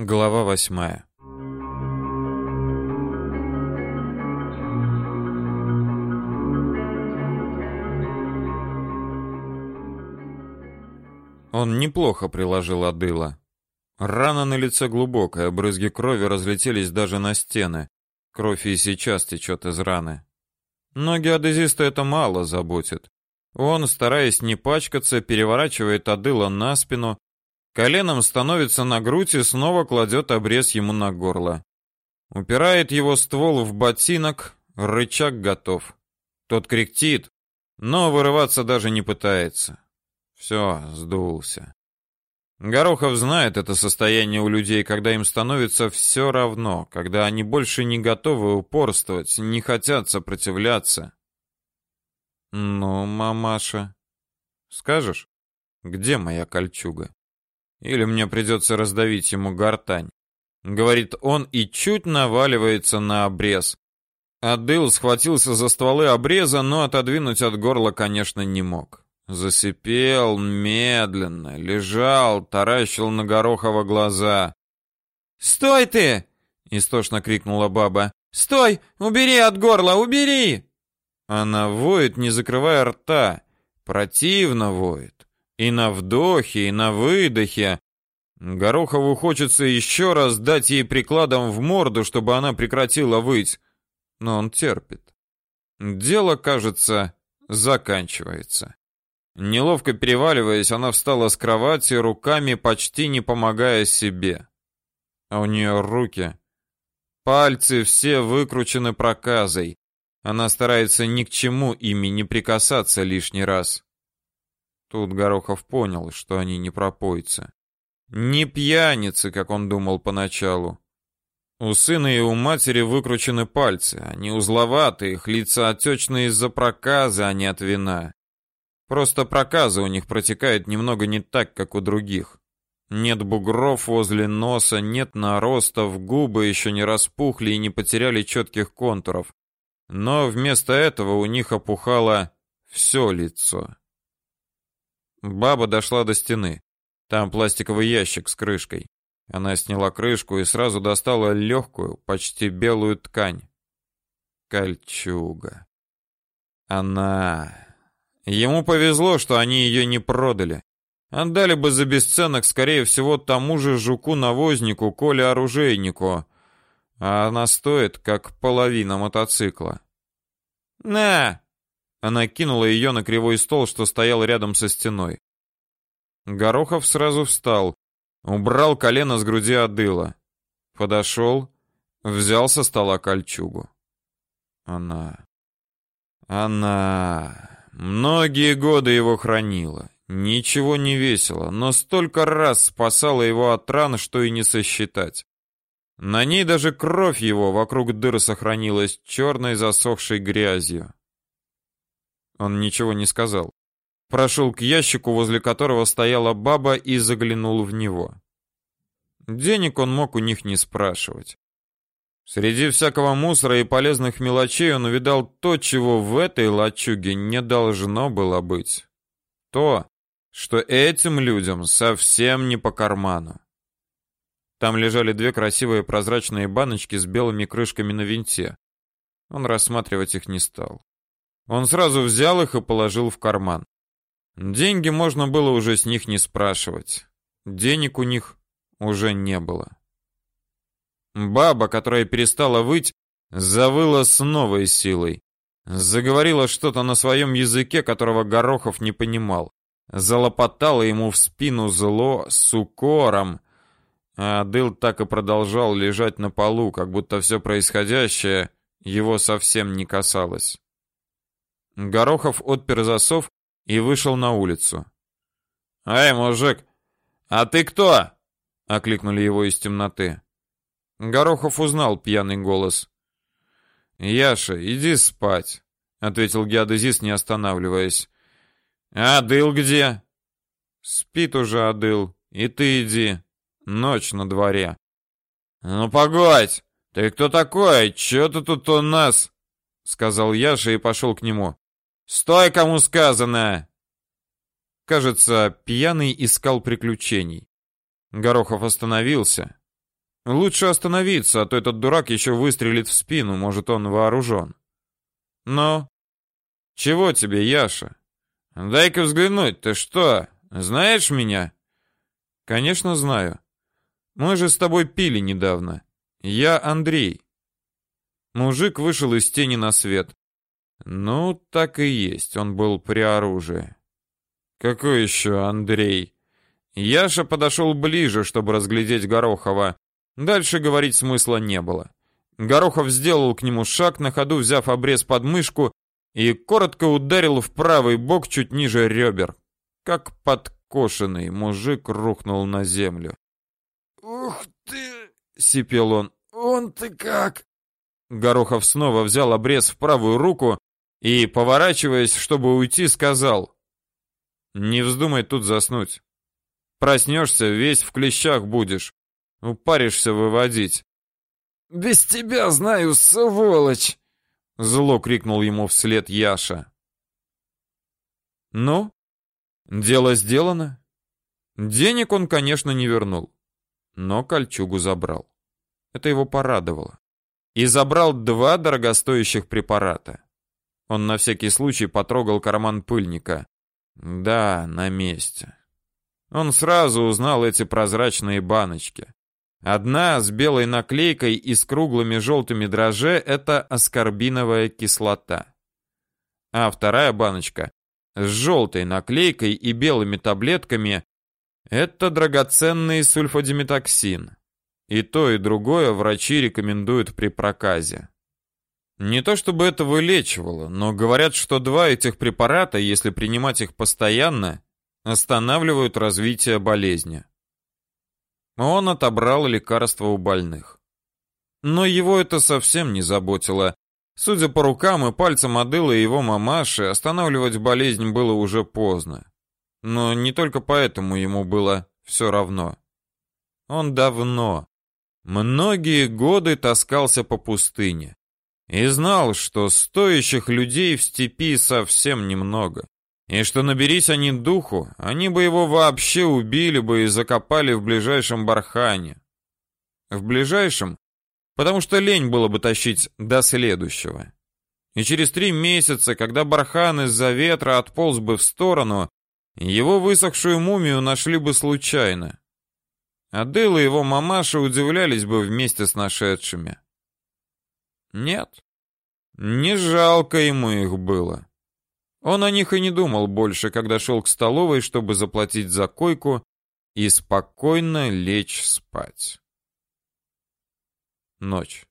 Глава восьмая. Он неплохо приложил Адыла. Рана на лице глубокая, брызги крови разлетелись даже на стены. Кровь и сейчас течет из раны. Но геодезиста это мало заботит. Он, стараясь не пачкаться, переворачивает Адыла на спину, коленом становится на грудь и снова кладет обрез ему на горло. Упирает его ствол в ботинок, рычаг готов. Тот кряхтит, но вырываться даже не пытается. Все, сдулся. Горохов знает это состояние у людей, когда им становится все равно, когда они больше не готовы упорствовать, не хотят сопротивляться. Ну, мамаша, скажешь, где моя кольчуга? Или мне придется раздавить ему гортань? Говорит он и чуть наваливается на обрез. Адыл схватился за стволы обреза, но отодвинуть от горла, конечно, не мог. Засипел медленно, лежал, таращил на Горохова глаза. «Стой ты!» — истошно крикнула баба. «Стой! Убери от горла, убери!» Она воет, не закрывая рта. Противно воет. И на вдохе, и на выдохе. Горохову хочется еще раз дать ей прикладом в морду, чтобы она прекратила выть. Но он терпит. Дело, кажется, заканчивается. Неловко переваливаясь, она встала с кровати, руками почти не помогая себе. А у нее руки, пальцы все выкручены проказой. Она старается ни к чему ими не прикасаться лишний раз. Тут Горохов понял, что они не пропойцы. Не пьяницы, как он думал поначалу. У сына и у матери выкручены пальцы, они узловатые, их лица отечные из-за проказа, а не от вина. Просто проказа у них протекает немного не так, как у других. Нет бугров возле носа, нет наростов, губы еще не распухли и не потеряли четких контуров. Но вместо этого у них опухало все лицо. Баба дошла до стены. Там пластиковый ящик с крышкой. Она сняла крышку и сразу достала легкую, почти белую ткань. Кольчуга. Она Ему повезло, что они ее не продали. Отдали бы за бесценок, скорее всего, тому же жуку-навознику, Коле оружейнику. А она стоит как половина мотоцикла. На! Она кинула ее на кривой стол, что стоял рядом со стеной. Горохов сразу встал, убрал колено с груди Адыла, подошел, взял со стола кольчугу. Она она Многие годы его хранила. Ничего не весило, но столько раз спасала его от ран, что и не сосчитать. На ней даже кровь его вокруг дыры сохранилась черной засохшей грязью. Он ничего не сказал. Прошел к ящику, возле которого стояла баба, и заглянул в него. Денег он мог у них не спрашивать. Среди всякого мусора и полезных мелочей он увидал то, чего в этой лачуге не должно было быть. То, что этим людям совсем не по карману. Там лежали две красивые прозрачные баночки с белыми крышками на винте. Он рассматривать их не стал. Он сразу взял их и положил в карман. Деньги можно было уже с них не спрашивать. Денег у них уже не было. Баба, которая перестала выть, завыла с новой силой. Заговорила что-то на своем языке, которого Горохов не понимал. Залопотала ему в спину зло с укором. А Адыл так и продолжал лежать на полу, как будто все происходящее его совсем не касалось. Горохов отпер засов и вышел на улицу. «Эй, мужик, а ты кто?» — окликнули его из темноты. Горохов узнал пьяный голос. «Яша, иди спать», — ответил геодезист, не останавливаясь. «А Адыл где?» «Спит уже Адыл. И ты иди. Ночь на дворе». «Ну, погодь! Ты кто такой? Чё ты тут у нас?» — сказал Яша и пошел к нему. «Стой, кому сказано!» Кажется, пьяный искал приключений. Горохов остановился, Лучше остановиться, а то этот дурак еще выстрелит в спину, может, он вооружен. Но чего тебе, Яша? Дай-ка взглянуть, ты что, знаешь меня? Конечно, знаю. Мы же с тобой пили недавно. Я Андрей. Мужик вышел из тени на свет. Ну, так и есть, он был при оружии. Какой еще Андрей? Яша подошел ближе, чтобы разглядеть Горохова. Дальше говорить смысла не было. Горохов сделал к нему шаг, на ходу взяв обрез под мышку и коротко ударил в правый бок чуть ниже ребер. Как подкошенный мужик рухнул на землю. «Ух ты!» — сипел он. «Он ты как!» Горохов снова взял обрез в правую руку и, поворачиваясь, чтобы уйти, сказал. «Не вздумай тут заснуть. Проснешься, весь в клещах будешь. Упаришься выводить. Без тебя знаю, сволочь, зло крикнул ему вслед Яша. Ну, дело сделано. Денег он, конечно, не вернул, но кольчугу забрал. Это его порадовало. И забрал два дорогостоящих препарата. Он на всякий случай потрогал карман пыльника. Да, на месте. Он сразу узнал эти прозрачные баночки. Одна с белой наклейкой и с круглыми желтыми дрожже это аскорбиновая кислота. А вторая баночка с желтой наклейкой и белыми таблетками это драгоценный сульфадиметоксин. И то, и другое врачи рекомендуют при проказе. Не то чтобы это вылечивало, но говорят, что два этих препарата, если принимать их постоянно, останавливают развитие болезни. Он отобрал лекарства у больных. Но его это совсем не заботило. Судя по рукам и пальцам Адыла и его мамаши, останавливать болезнь было уже поздно. Но не только поэтому ему было все равно. Он давно, многие годы таскался по пустыне и знал, что стоящих людей в степи совсем немного. И что наберись они духу, они бы его вообще убили бы и закопали в ближайшем бархане. В ближайшем, потому что лень было бы тащить до следующего. И через три месяца, когда бархан из-за ветра отполз бы в сторону, его высохшую мумию нашли бы случайно. Адыл и его мамаша удивлялись бы вместе с нашедшими. Нет, не жалко ему их было. Он о них и не думал больше, когда шел к столовой, чтобы заплатить за койку и спокойно лечь спать. Ночь.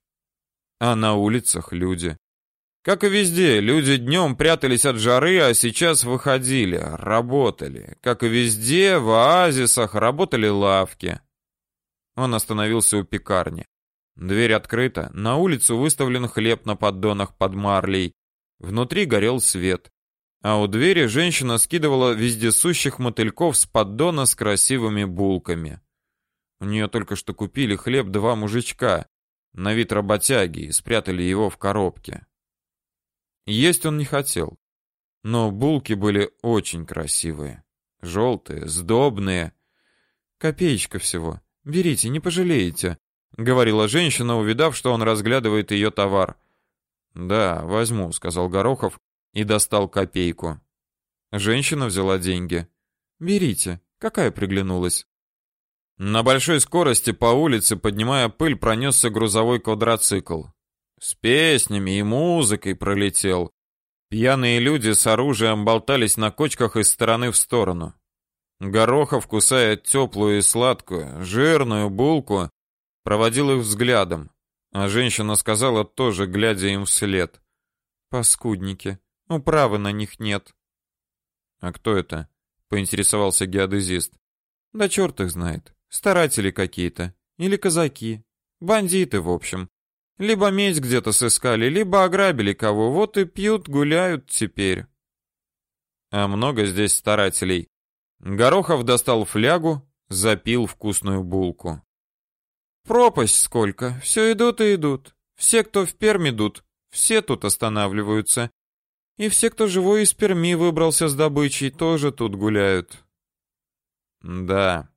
А на улицах люди. Как и везде, люди днем прятались от жары, а сейчас выходили, работали. Как и везде, в оазисах работали лавки. Он остановился у пекарни. Дверь открыта, на улицу выставлен хлеб на поддонах под марлей. Внутри горел свет а у двери женщина скидывала вездесущих мотыльков с поддона с красивыми булками. У нее только что купили хлеб два мужичка, на вид работяги, и спрятали его в коробке. Есть он не хотел, но булки были очень красивые, желтые, сдобные. Копеечка всего. Берите, не пожалеете, говорила женщина, увидав, что он разглядывает ее товар. Да, возьму, сказал Горохов и достал копейку. Женщина взяла деньги. Берите. Какая приглянулась? На большой скорости по улице, поднимая пыль, пронесся грузовой квадроцикл. С песнями и музыкой пролетел. Пьяные люди с оружием болтались на кочках из стороны в сторону. Горохов, кусая теплую и сладкую, жирную булку, проводил их взглядом, а женщина сказала тоже, глядя им вслед: "Паскудники". Управы на них нет. А кто это? поинтересовался геодезист. Да черт их знает. Старатели какие-то или казаки, бандиты, в общем. Либо медь где-то сыскали, либо ограбили кого, вот и пьют, гуляют теперь. А много здесь старателей. Горохов достал флягу, запил вкусную булку. Пропасть сколько, все идут и идут. Все, кто в Пермь идут, все тут останавливаются. И все, кто живой из Перми выбрался с добычей, тоже тут гуляют. Да,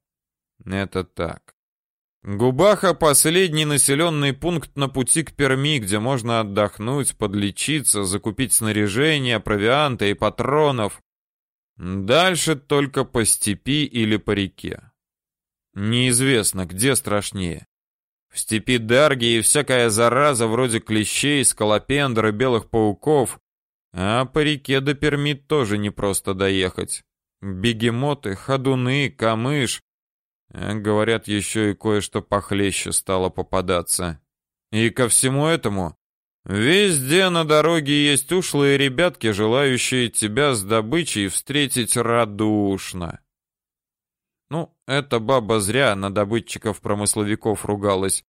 это так. Губаха — последний населенный пункт на пути к Перми, где можно отдохнуть, подлечиться, закупить снаряжение, провианта и патронов. Дальше только по степи или по реке. Неизвестно, где страшнее. В степи Дарги и всякая зараза вроде клещей, скалопендр и белых пауков, а по реке до Перми тоже не просто доехать. Бегемоты, ходуны, камыш, а говорят, еще и кое-что похлеще стало попадаться. И ко всему этому везде на дороге есть ушлые ребятки, желающие тебя с добычей встретить радушно. Ну, эта баба зря на добытчиков-промысловиков ругалась.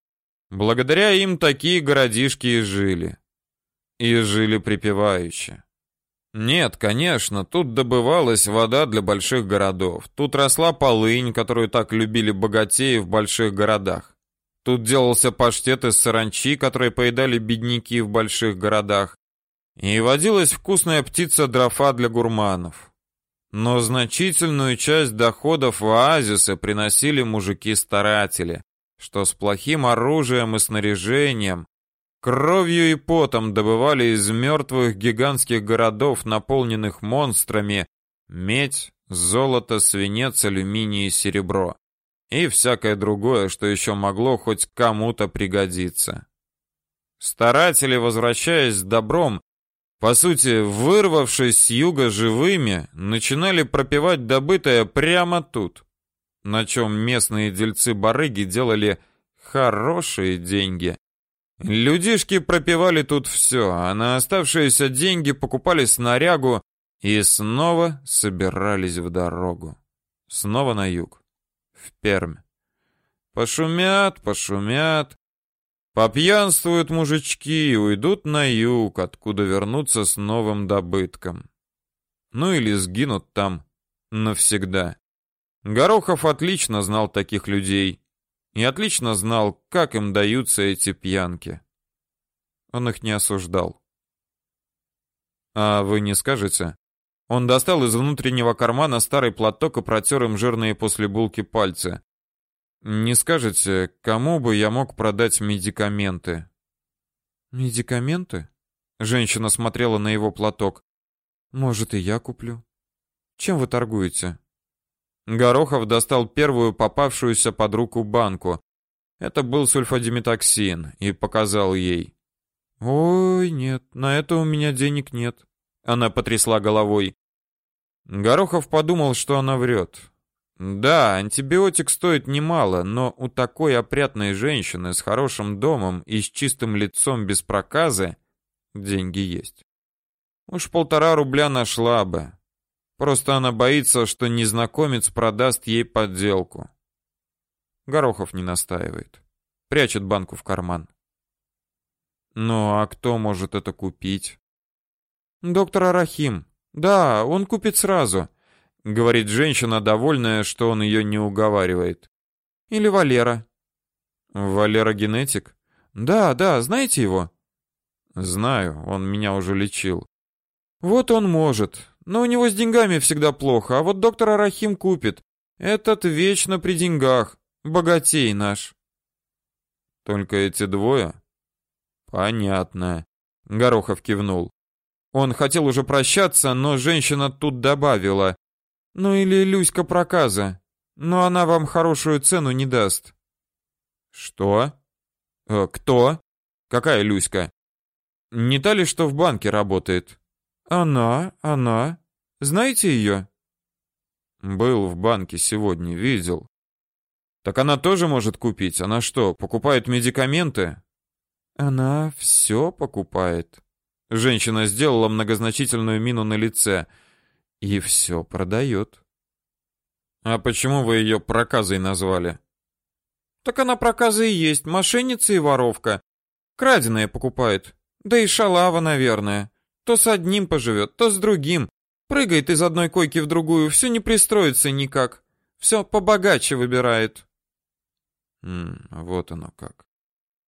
Благодаря им такие городишки и жили. И жили припевающе. Нет, конечно, тут добывалась вода для больших городов. Тут росла полынь, которую так любили богатеи в больших городах. Тут делался паштет из саранчи, который поедали бедняки в больших городах. И водилась вкусная птица дрофа для гурманов. Но значительную часть доходов в оазисы приносили мужики-старатели, что с плохим оружием и снаряжением Кровью и потом добывали из мертвых гигантских городов, наполненных монстрами, медь, золото, свинец, алюминий и серебро. И всякое другое, что еще могло хоть кому-то пригодиться. Старатели, возвращаясь с добром, по сути, вырвавшись с юга живыми, начинали пропивать добытое прямо тут, на чем местные дельцы-барыги делали хорошие деньги. Людишки пропивали тут все, а на оставшиеся деньги покупали снарягу и снова собирались в дорогу. Снова на юг, в Пермь. Пошумят, пошумят, попьянствуют мужички и уйдут на юг, откуда вернутся с новым добытком. Ну или сгинут там навсегда. Горохов отлично знал таких людей и отлично знал, как им даются эти пьянки. Он их не осуждал. А вы не скажете? Он достал из внутреннего кармана старый платок и протер им жирные после булки пальцы. Не скажете, кому бы я мог продать медикаменты? Медикаменты? Женщина смотрела на его платок. Может, и я куплю. Чем вы торгуете? Горохов достал первую попавшуюся под руку банку. Это был сульфадиметоксин и показал ей. Ой, нет, на это у меня денег нет. Она потрясла головой. Горохов подумал, что она врет. Да, антибиотик стоит немало, но у такой опрятной женщины с хорошим домом и с чистым лицом без проказы деньги есть. Уж полтора рубля нашла бы. Просто она боится, что незнакомец продаст ей подделку. Горохов не настаивает. Прячет банку в карман. Ну, а кто может это купить? Доктор Арахим. Да, он купит сразу, говорит женщина, довольная, что он ее не уговаривает. Или Валера. Валера генетик? Да, да, знаете его? Знаю, он меня уже лечил. Вот он может. Но у него с деньгами всегда плохо, а вот доктор Арахим купит. Этот вечно при деньгах, богатей наш. Только эти двое? Понятно. Горохов кивнул. Он хотел уже прощаться, но женщина тут добавила: "Ну или Люська проказа, но она вам хорошую цену не даст". Что? Э, кто? Какая Люська? Не та ли, что в банке работает? Она, она. Знаете ее?» Был в банке сегодня, видел. Так она тоже может купить. Она что, покупает медикаменты? Она все покупает. Женщина сделала многозначительную мину на лице и все продает. А почему вы ее проказой назвали? Так она проказа и есть, мошенница и воровка. Краденое покупает. Да и шалава, наверное. То с одним поживет, то с другим. Прыгает из одной койки в другую, все не пристроится никак. Все побогаче выбирает. М вот оно как.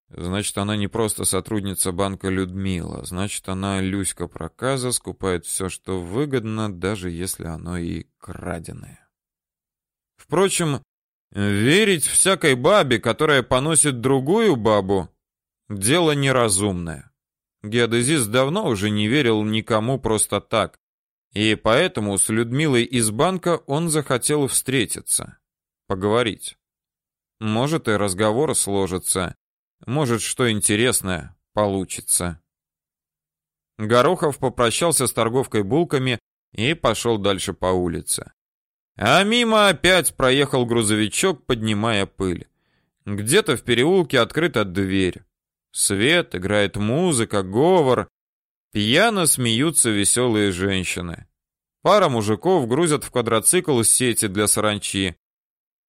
Значит, она не просто сотрудница банка Людмила. Значит, она Люська проказа, скупает все, что выгодно, даже если оно и краденое. Впрочем, Верить всякой бабе, которая поносит другую бабу, дело неразумное. Геодезист давно уже не верил никому просто так, и поэтому с Людмилой из банка он захотел встретиться, поговорить. Может, и разговор сложится, может, что интересное получится. Горохов попрощался с торговкой булками и пошел дальше по улице. А мимо опять проехал грузовичок, поднимая пыль. Где-то в переулке открыта дверь. Свет, играет музыка, говор. Пьяно смеются веселые женщины. Пара мужиков грузят в квадроцикл сети для саранчи.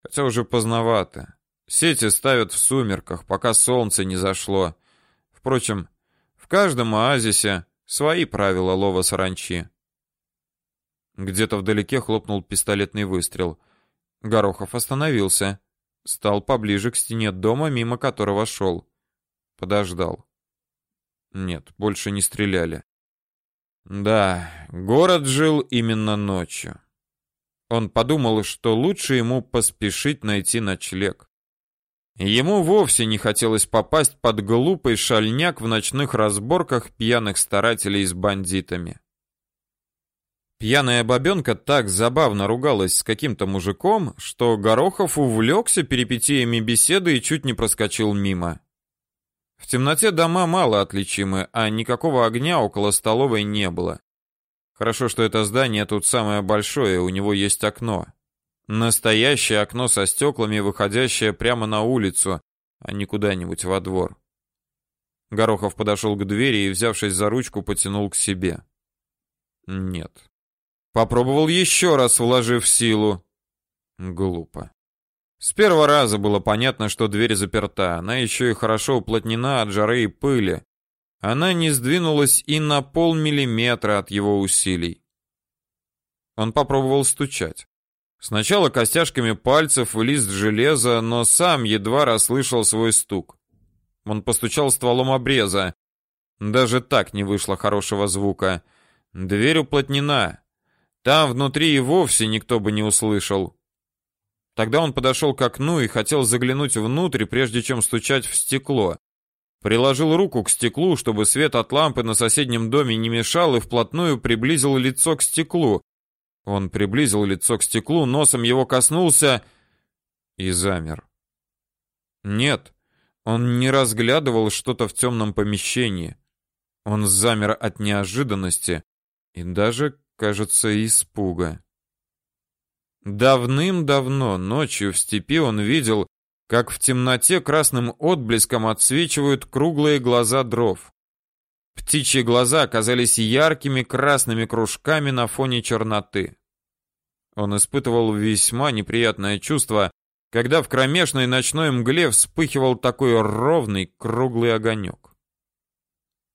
Хотя уже поздновато. Сети ставят в сумерках, пока солнце не зашло. Впрочем, в каждом оазисе свои правила лова саранчи. Где-то вдалеке хлопнул пистолетный выстрел. Горохов остановился, стал поближе к стене дома, мимо которого шел. Подождал. Нет, больше не стреляли. Да, город жил именно ночью. Он подумал, что лучше ему поспешить найти ночлег. Ему вовсе не хотелось попасть под глупый шальняк в ночных разборках пьяных старателей с бандитами. Пьяная бабенка так забавно ругалась с каким-то мужиком, что Горохов увлекся перипетиями беседы и чуть не проскочил мимо. В темноте дома мало отличимы, а никакого огня около столовой не было. Хорошо, что это здание тут самое большое, у него есть окно. Настоящее окно со стеклами, выходящее прямо на улицу, а не куда-нибудь во двор. Горохов подошел к двери и, взявшись за ручку, потянул к себе. Нет. Попробовал еще раз, вложив силу. Глупо. С первого раза было понятно, что дверь заперта. Она еще и хорошо уплотнена от жары и пыли. Она не сдвинулась и на полмиллиметра от его усилий. Он попробовал стучать. Сначала костяшками пальцев в лист железа, но сам едва расслышал свой стук. Он постучал стволом обреза. Даже так не вышло хорошего звука. Дверь уплотнена. Там внутри и вовсе никто бы не услышал. Тогда он подошел к окну и хотел заглянуть внутрь, прежде чем стучать в стекло. Приложил руку к стеклу, чтобы свет от лампы на соседнем доме не мешал, и вплотную приблизил лицо к стеклу. Он приблизил лицо к стеклу, носом его коснулся и замер. Нет, он не разглядывал что-то в темном помещении. Он замер от неожиданности и даже кажется, испуга. Давным-давно ночью в степи он видел, как в темноте красным отблеском отсвечивают круглые глаза дров. Птичьи глаза оказались яркими красными кружками на фоне черноты. Он испытывал весьма неприятное чувство, когда в кромешной ночной мгле вспыхивал такой ровный круглый огонек.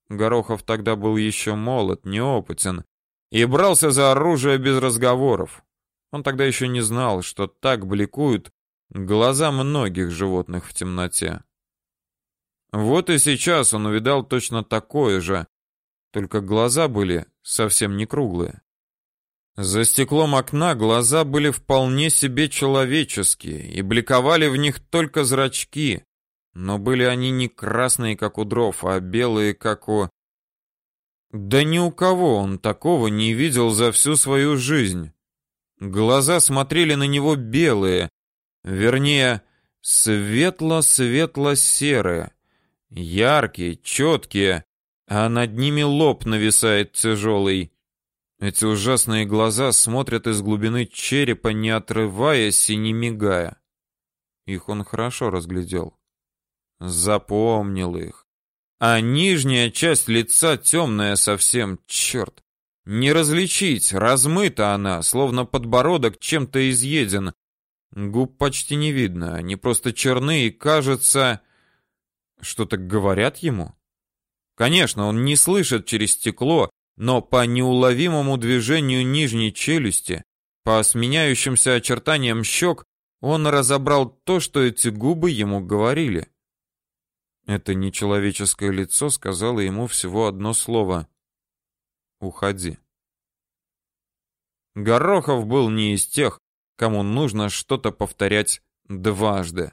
Горохов тогда был еще молод, неопытен, и брался за оружие без разговоров. Он тогда еще не знал, что так бликуют глаза многих животных в темноте. Вот и сейчас он увидал точно такое же, только глаза были совсем не круглые. За стеклом окна глаза были вполне себе человеческие, и бликовали в них только зрачки, но были они не красные, как у дров, а белые, как у да ни у кого он такого не видел за всю свою жизнь. Глаза смотрели на него белые, вернее, светло-светло-серые, яркие, четкие, а над ними лоб нависает тяжелый. Эти ужасные глаза смотрят из глубины черепа, не отрываясь и не мигая. Их он хорошо разглядел. Запомнил их а нижняя часть лица темная совсем, черт. Не различить, размыта она, словно подбородок чем-то изъеден. Губ почти не видно, они просто черны и, кажется, что-то говорят ему. Конечно, он не слышит через стекло, но по неуловимому движению нижней челюсти, по сменяющимся очертаниям щек, он разобрал то, что эти губы ему говорили. Это нечеловеческое лицо сказало ему всего одно слово: "Уходи". Горохов был не из тех, кому нужно что-то повторять Дважды.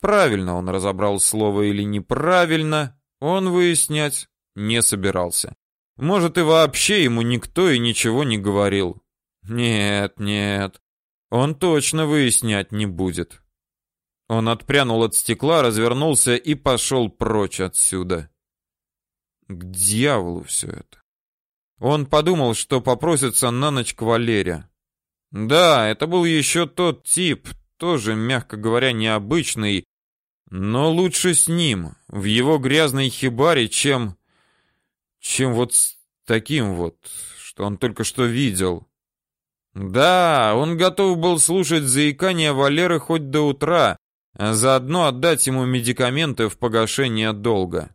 Правильно он разобрал слово или неправильно, он выяснять не собирался. Может, и вообще ему никто и ничего не говорил. Нет, нет. Он точно выяснять не будет. Он отпрянул от стекла, развернулся и пошел прочь отсюда. К дьяволу все это. Он подумал, что попросится на ночь к Валере. Да, это был еще тот тип, тоже, мягко говоря, необычный, но лучше с ним, в его грязной хибаре, чем чем вот с таким вот, что он только что видел. Да, он готов был слушать заикание Валеры хоть до утра, а заодно отдать ему медикаменты в погашение долга.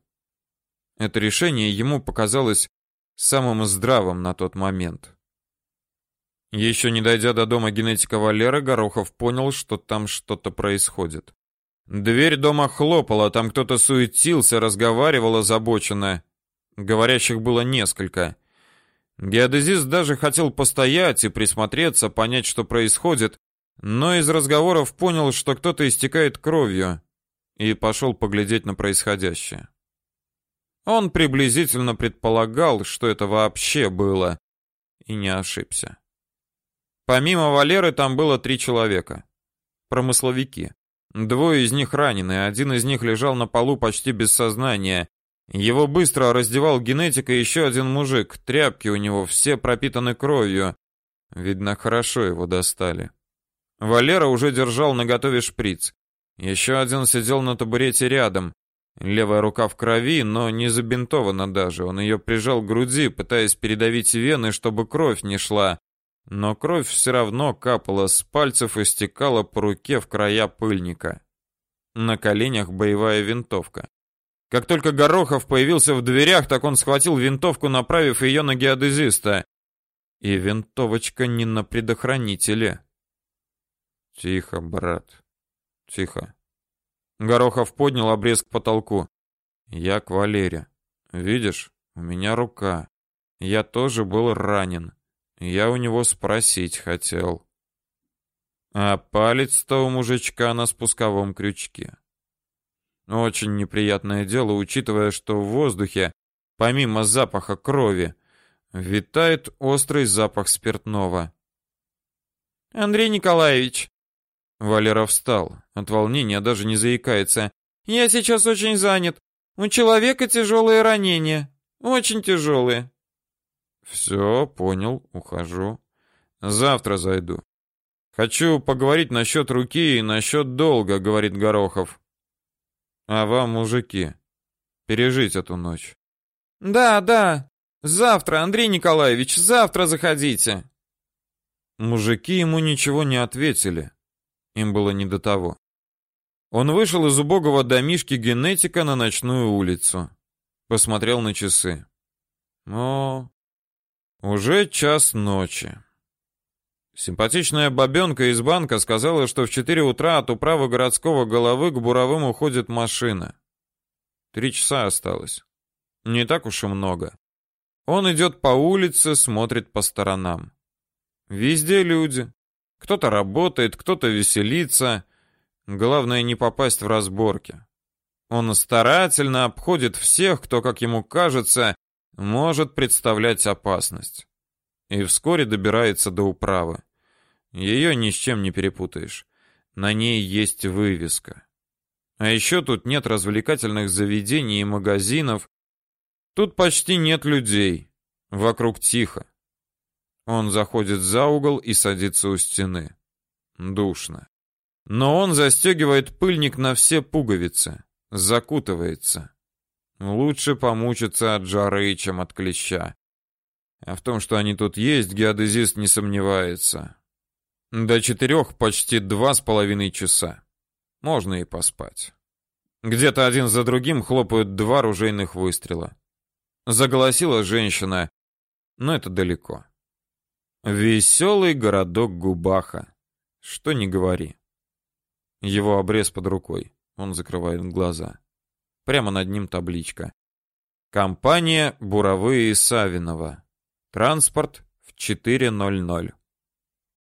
Это решение ему показалось самым здравым на тот момент. Еще не дойдя до дома генетика Валеры, Горохов понял, что там что-то происходит. Дверь дома хлопала, там кто-то суетился, разговаривал озабоченно. Говорящих было несколько. Геодезист даже хотел постоять и присмотреться, понять, что происходит, но из разговоров понял, что кто-то истекает кровью, и пошел поглядеть на происходящее. Он приблизительно предполагал, что это вообще было, и не ошибся. Помимо Валеры там было три человека. Промысловики. Двое из них ранены, один из них лежал на полу почти без сознания, его быстро раздевал генетика еще один мужик. Тряпки у него все пропитаны кровью. Видно, хорошо его достали. Валера уже держал наготове шприц. Еще один сидел на табурете рядом. Левая рука в крови, но не забинтована даже. Он ее прижал к груди, пытаясь передавить вены, чтобы кровь не шла. Но кровь все равно капала с пальцев и стекала по руке в края пыльника. На коленях боевая винтовка. Как только Горохов появился в дверях, так он схватил винтовку, направив ее на геодезиста. И винтовочка не на предохранителе. Тихо, брат. Тихо. Горохов поднял обрез к потолку. Я к Валере. Видишь, у меня рука. Я тоже был ранен. Я у него спросить хотел. А палец-то у мужичка на спусковом крючке. Очень неприятное дело, учитывая, что в воздухе, помимо запаха крови, витает острый запах спиртного. Андрей Николаевич. Валера встал, от волнения даже не заикается. Я сейчас очень занят. У человека тяжелые ранения, очень тяжелые. Все, понял, ухожу. Завтра зайду. Хочу поговорить насчет руки и насчет долга, говорит Горохов. А вам, мужики, пережить эту ночь. Да, да. Завтра, Андрей Николаевич, завтра заходите. Мужики ему ничего не ответили. Им было не до того. Он вышел из убогого домишки генетика на ночную улицу. Посмотрел на часы. О, уже час ночи. Симпатичная бабенка из банка сказала, что в 4 утра от управы городского головы к буровым уходит машина. Три часа осталось. Не так уж и много. Он идет по улице, смотрит по сторонам. Везде люди. Кто-то работает, кто-то веселится. Главное не попасть в разборки. Он старательно обходит всех, кто, как ему кажется, может представлять опасность и вскоре добирается до управы. Ее ни с чем не перепутаешь. На ней есть вывеска. А еще тут нет развлекательных заведений и магазинов. Тут почти нет людей. Вокруг тихо. Он заходит за угол и садится у стены. Душно. Но он застегивает пыльник на все пуговицы, закутывается. Лучше помучиться от жары, чем от клеща. А в том, что они тут есть, геодезист не сомневается. До четырех почти два с половиной часа. Можно и поспать. Где-то один за другим хлопают два ружейных выстрела. Заголосила женщина, но это далеко. Веселый городок Губаха. Что не говори. Его обрез под рукой. Он закрывает глаза. Прямо над ним табличка. Компания Буровые Савинова. Транспорт в 4.00.